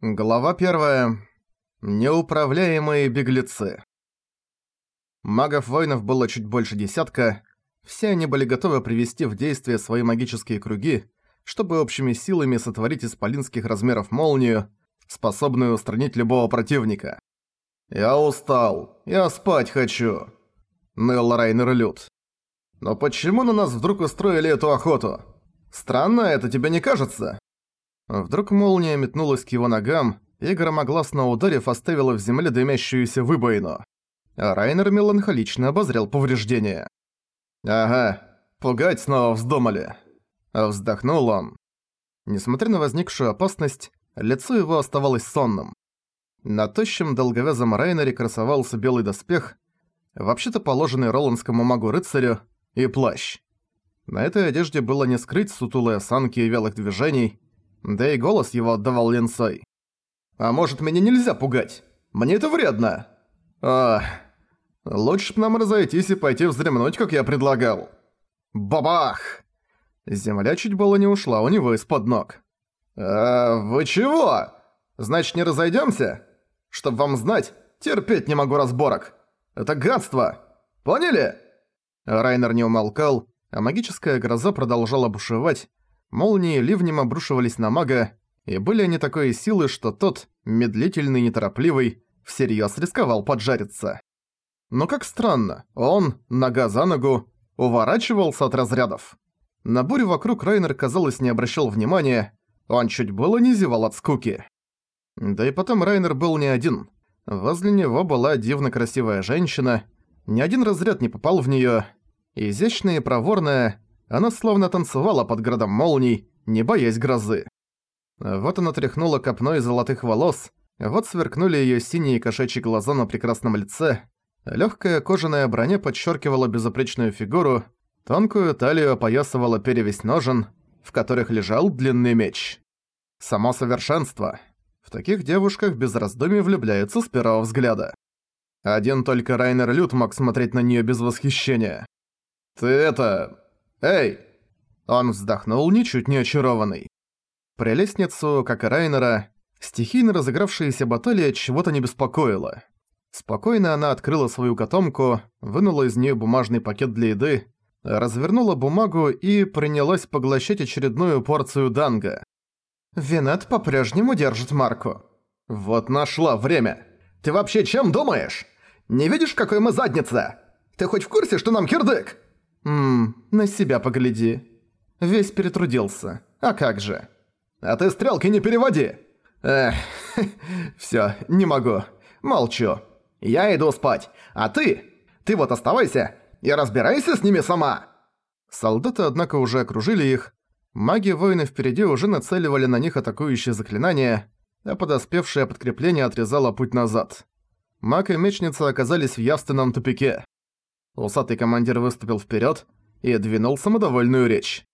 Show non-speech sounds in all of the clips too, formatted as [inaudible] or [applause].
Глава первая. Неуправляемые беглецы. Магов-воинов было чуть больше десятка. Все они были готовы привести в действие свои магические круги, чтобы общими силами сотворить исполинских размеров молнию, способную устранить любого противника. «Я устал. Я спать хочу», — ныл Райнер Люд. «Но почему на нас вдруг устроили эту охоту? Странно, это тебе не кажется?» Вдруг молния метнулась к его ногам и, громогласно ударив, оставила в земле дымящуюся выбоину. А Райнер меланхолично обозрел повреждения. «Ага, пугать снова вздумали». Вздохнул он. Несмотря на возникшую опасность, лицо его оставалось сонным. На тощем долговязом Райнере красовался белый доспех, вообще-то положенный роландскому магу-рыцарю, и плащ. На этой одежде было не скрыть сутулые осанки и вялых движений, да и голос его отдавал линцой. «А может, меня нельзя пугать? Мне это вредно!» «Ах, лучше б нам разойтись и пойти вздремнуть, как я предлагал». «Бабах!» Земля чуть было не ушла у него из-под ног. «А вы чего? Значит, не разойдёмся? Чтоб вам знать, терпеть не могу разборок. Это гадство! Поняли?» Райнер не умолкал, а магическая гроза продолжала бушевать, Молнии ливнем обрушивались на мага, и были они такой силы, что тот, медлительный неторопливый, всерьёз рисковал поджариться. Но как странно, он, нога за ногу, уворачивался от разрядов. На бурю вокруг Райнер, казалось, не обращал внимания, он чуть было не зевал от скуки. Да и потом Райнер был не один. Возле него была дивно красивая женщина, ни один разряд не попал в неё, изящная и проворная, она словно танцевала под градом молний, не боясь грозы. Вот она тряхнула копной золотых волос, вот сверкнули её синие кошачьи глаза на прекрасном лице, лёгкая кожаная броня подчеркивала безупречную фигуру, тонкую талию опоясывала перевесь ножен, в которых лежал длинный меч. Само совершенство. В таких девушках без раздумий влюбляются с первого взгляда. Один только Райнер Лют мог смотреть на неё без восхищения. «Ты это... «Эй!» Он вздохнул, ничуть не очарованный. Прелестницу, как и Райнера, стихийно разыгравшаяся баталия чего-то не беспокоила. Спокойно она открыла свою котомку, вынула из нее бумажный пакет для еды, развернула бумагу и принялась поглощать очередную порцию данга. «Винет по-прежнему держит марку». «Вот нашла время! Ты вообще чем думаешь? Не видишь, какой мы задница? Ты хоть в курсе, что нам кирдык?» «Ммм, на себя погляди. Весь перетрудился. А как же?» «А ты стрелки не переводи!» «Эх, [laughs] всё, не могу. Молчу. Я иду спать. А ты? Ты вот оставайся и разбирайся с ними сама!» Солдаты, однако, уже окружили их. Маги-воины впереди уже нацеливали на них атакующие заклинания, а подоспевшее подкрепление отрезало путь назад. Маг и мечница оказались в явственном тупике. Усатый командир выступил вперед и двинул самодовольную речь.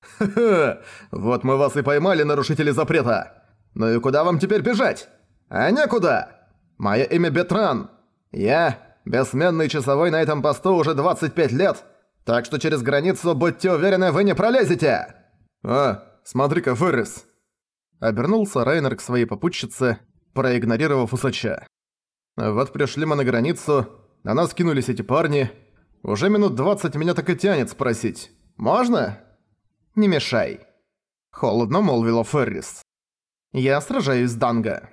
«Ха-ха! Вот мы вас и поймали, нарушители запрета! Ну и куда вам теперь бежать? А некуда! Мое имя Бетран. Я бессменный часовой на этом посту уже 25 лет, так что через границу, будьте уверены, вы не пролезете!» «А, смотри-ка, Феррис!» Обернулся Райнер к своей попутчице, проигнорировав усача. «Вот пришли мы на границу, на нас кинулись эти парни. Уже минут двадцать меня так и тянет спросить. «Можно?» «Не мешай», — холодно молвила Феррис. «Я сражаюсь с Данго».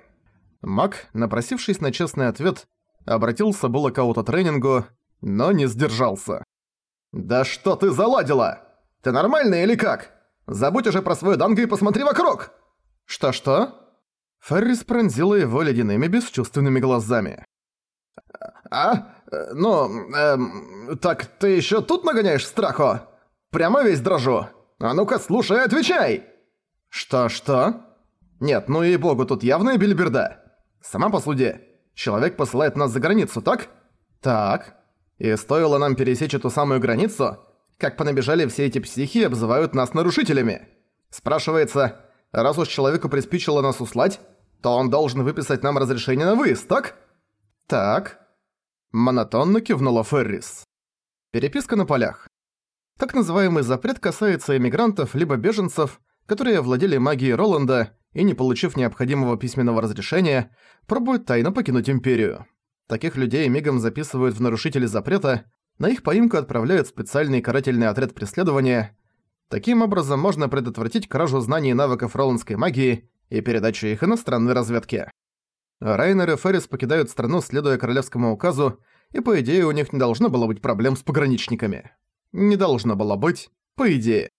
Мак, напросившись на честный ответ, обратился было к аутотренингу, но не сдержался. «Да что ты заладила? Ты нормальный или как? Забудь уже про свою Данго и посмотри вокруг!» «Что-что?» Феррис пронзила его ледяными бесчувственными глазами. «А? Ну, эм, так ты ещё тут нагоняешь страху? Прямо весь дрожу. А ну-ка, слушай отвечай!» «Что-что?» «Нет, ну и богу, тут явная бельберда. Сама посуди. Человек посылает нас за границу, так?» «Так. И стоило нам пересечь эту самую границу, как понабежали все эти психи и обзывают нас нарушителями. Спрашивается, раз уж человеку приспичило нас услать, то он должен выписать нам разрешение на выезд, так?» «Так», – монотонно кивнула Феррис. Переписка на полях. Так называемый запрет касается иммигрантов либо беженцев, которые владели магией Роланда и, не получив необходимого письменного разрешения, пробует тайно покинуть Империю. Таких людей мигом записывают в нарушители запрета, на их поимку отправляют специальный карательный отряд преследования. Таким образом можно предотвратить кражу знаний и навыков роландской магии и передачу их иностранной разведке. Райнер и Феррис покидают страну, следуя королевскому указу, и по идее у них не должно было быть проблем с пограничниками. Не должно было быть, по идее.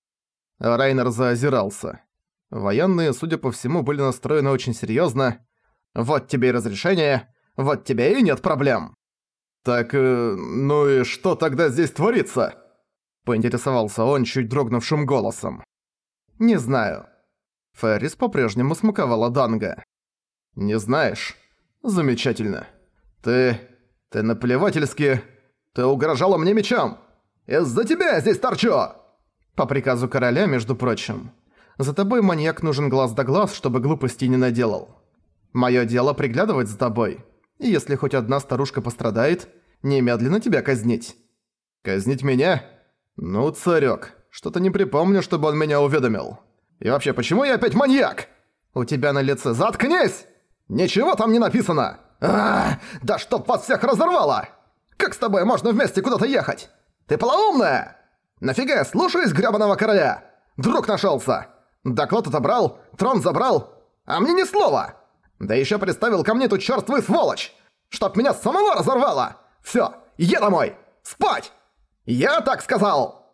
Райнер заозирался. Военные, судя по всему, были настроены очень серьёзно. «Вот тебе и разрешение, вот тебе и нет проблем!» «Так, э, ну и что тогда здесь творится?» Поинтересовался он чуть дрогнувшим голосом. «Не знаю». Феррис по-прежнему смаковала Данга. «Не знаешь? Замечательно. Ты... ты наплевательски... Ты угрожала мне мечом! Из-за тебя здесь торчу!» По приказу короля, между прочим. За тобой маньяк нужен глаз да глаз, чтобы глупости не наделал. Моё дело приглядывать за тобой. И если хоть одна старушка пострадает, немедленно тебя казнить. Казнить меня? Ну, царёк, что-то не припомню, чтобы он меня уведомил. И вообще, почему я опять маньяк? У тебя на лице заткнись! Ничего там не написано! А, да чтоб вас всех разорвало! Как с тобой можно вместе куда-то ехать? Ты полоумная? Нафига я слушаюсь грёбаного короля? Друг нашелся. Доклад отобрал, трон забрал, а мне ни слова. Да еще приставил ко мне тут чёрствый сволочь, чтоб меня самого разорвало. Всё, я домой, спать. Я так сказал.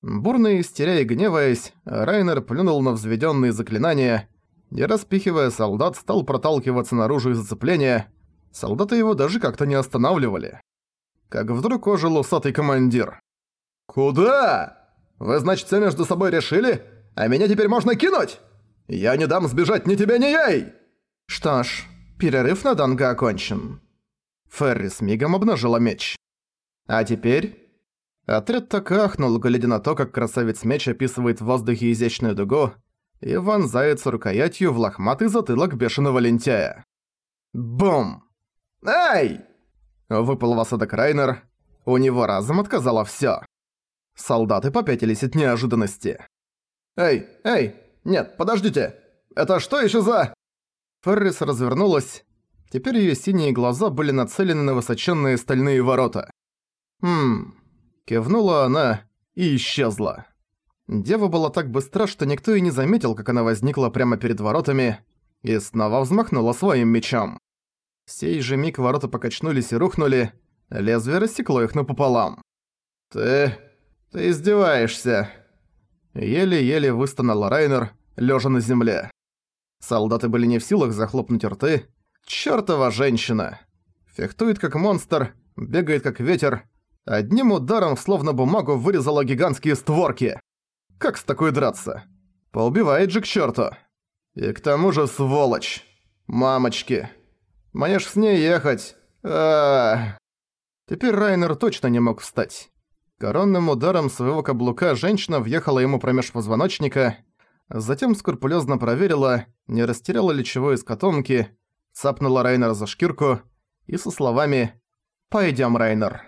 Бурно истеря и гневаясь, Райнер плюнул на взведенные заклинания и, распихивая солдат, стал проталкиваться наружу из зацепления. Солдаты его даже как-то не останавливали. Как вдруг ожил усатый командир. «Куда? Вы, значит, все между собой решили? А меня теперь можно кинуть? Я не дам сбежать ни тебе, ни ей!» Что ж, перерыв на Данга окончен. Феррис мигом обнажила меч. А теперь... Отряд так ахнул, глядя на то, как красавец меч описывает в воздухе изящную дугу и вонзается рукоятью в лохматый затылок бешеного лентяя. Бум! «Эй!» Выпал в осадок Райнер. У него разом отказало всё. Солдаты попятились от неожиданности. «Эй, эй! Нет, подождите! Это что ещё за...» Феррис развернулась. Теперь её синие глаза были нацелены на высоченные стальные ворота. «Хм...» Кивнула она и исчезла. Дева была так быстра, что никто и не заметил, как она возникла прямо перед воротами и снова взмахнула своим мечом. Сей же миг ворота покачнулись и рухнули, лезвие рассекло их напополам. «Ты... ты издеваешься!» Еле-еле выстонал Райнер, лежа на земле. Солдаты были не в силах захлопнуть рты. Чёртова женщина! Фехтует как монстр, бегает как ветер. Одним ударом, словно бумагу, вырезала гигантские створки. Как с такой драться? Поубивает же к чёрту. И к тому же сволочь. Мамочки. Мне ж с ней ехать. А, Теперь Райнер точно не мог встать. Коронным ударом своего каблука женщина въехала ему промеж позвоночника, затем скрупулезно проверила, не растеряла ли чего из котомки, цапнула Райнера за шкирку и со словами «Пойдём, Райнер».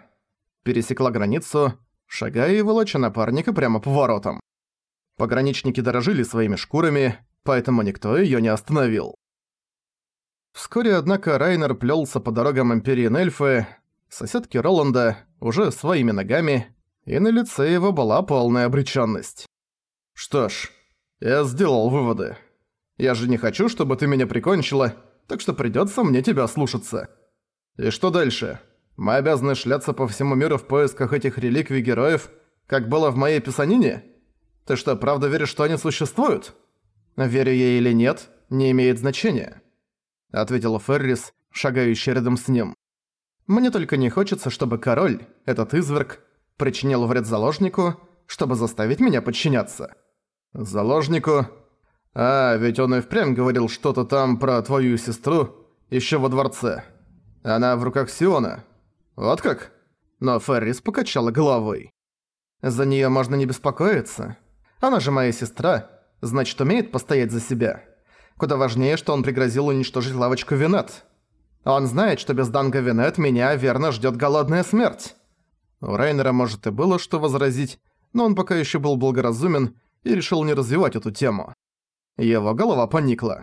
Пересекла границу, шагая и волоча напарника прямо по воротам. Пограничники дорожили своими шкурами, поэтому никто её не остановил. Вскоре, однако, Райнер плёлся по дорогам Империи Нельфы, соседки Роланда, уже своими ногами, и на лице его была полная обречённость. «Что ж, я сделал выводы. Я же не хочу, чтобы ты меня прикончила, так что придётся мне тебя слушаться. И что дальше? Мы обязаны шляться по всему миру в поисках этих реликвий героев, как было в моей писанине?» Ты что, правда веришь, что они существуют? Верю я или нет, не имеет значения. Ответила Феррис, шагающая рядом с ним. Мне только не хочется, чтобы король, этот изверг, причинил вред заложнику, чтобы заставить меня подчиняться. Заложнику? А, ведь он и впрямь говорил что-то там про твою сестру, еще во дворце. Она в руках Сиона. Вот как? Но Феррис покачала головой. За нее можно не беспокоиться. Она же моя сестра, значит, умеет постоять за себя. Куда важнее, что он пригрозил уничтожить лавочку Винет. Он знает, что без Данга Винет меня верно ждет голодная смерть. У Рейнера, может, и было что возразить, но он пока еще был благоразумен и решил не развивать эту тему. Его голова поникла.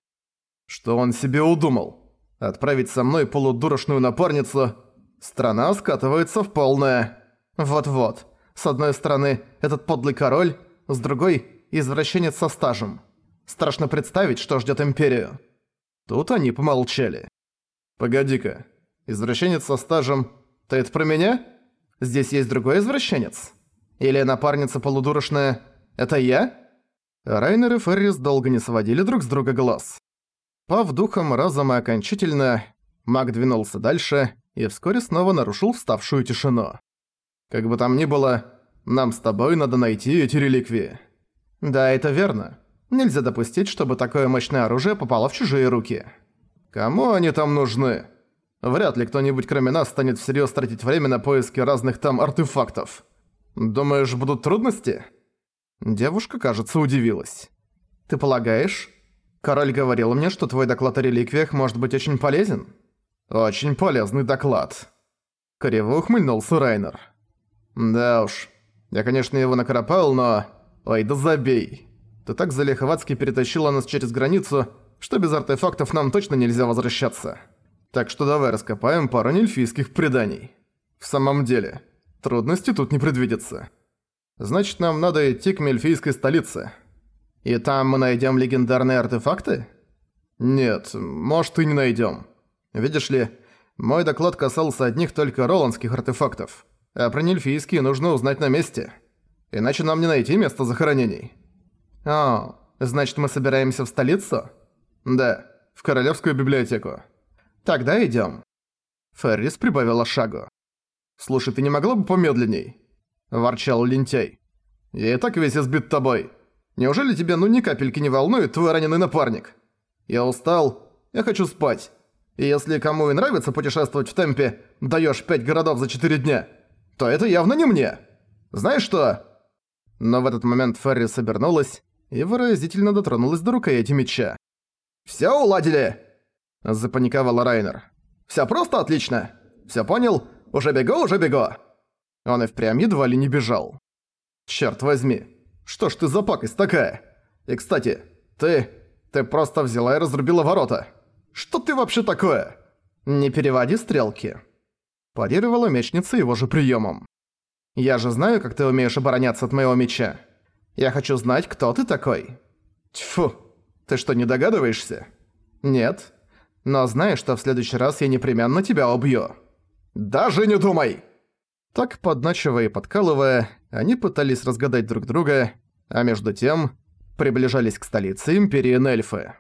Что он себе удумал? Отправить со мной полудурочную напарницу? Страна скатывается в полное. Вот-вот. С одной стороны, этот подлый король, с другой – извращенец со стажем. Страшно представить, что ждет Империю. Тут они помолчали. «Погоди-ка, извращенец со стажем – ты это про меня? Здесь есть другой извращенец? Или напарница полудурочная – это я?» Райнер и Феррис долго не сводили друг с друга глаз. Пав духом разом и окончательно, маг двинулся дальше и вскоре снова нарушил вставшую тишину. «Как бы там ни было, нам с тобой надо найти эти реликвии». «Да, это верно. Нельзя допустить, чтобы такое мощное оружие попало в чужие руки». «Кому они там нужны? Вряд ли кто-нибудь кроме нас станет всерьез тратить время на поиски разных там артефактов. Думаешь, будут трудности?» Девушка, кажется, удивилась. «Ты полагаешь? Король говорил мне, что твой доклад о реликвиях может быть очень полезен». «Очень полезный доклад». Криво ухмыльнулся Райнер. «Да уж. Я, конечно, его накропал, но... Ой, да забей. Ты так залихватски перетащила нас через границу, что без артефактов нам точно нельзя возвращаться. Так что давай раскопаем пару нельфийских преданий. В самом деле, трудности тут не предвидится». Значит, нам надо идти к Мельфийской столице. И там мы найдем легендарные артефакты? Нет, может и не найдем. Видишь ли, мой доклад касался одних только роландских артефактов, а про нельфийские нужно узнать на месте. Иначе нам не найти место захоронений. О, значит мы собираемся в столицу? Да, в Королевскую библиотеку. Тогда идем. Феррис прибавила шагу. Слушай, ты не могла бы помедленней? – ворчал лентяй. «Я и так весь избит тобой. Неужели тебя ну ни капельки не волнует твой раненый напарник? Я устал, я хочу спать. И если кому и нравится путешествовать в темпе, даешь пять городов за четыре дня, то это явно не мне. Знаешь что?» Но в этот момент Феррис обернулась и выразительно дотронулась до рукояти меча. «Всё уладили!» – запаниковал Райнер. «Всё просто отлично! Всё понял? Уже бегу, уже бегу!» Он и впрямь едва ли не бежал. «Чёрт возьми, что ж ты за пакость такая? И, кстати, ты... ты просто взяла и разрубила ворота. Что ты вообще такое?» «Не переводи стрелки». Парировала мечница его же приемом. «Я же знаю, как ты умеешь обороняться от моего меча. Я хочу знать, кто ты такой». «Тьфу, ты что, не догадываешься?» «Нет. Но знай, что в следующий раз я непременно тебя убью». «Даже не думай!» Так, подначивая и подкалывая, они пытались разгадать друг друга, а между тем приближались к столице Империи Нельфы.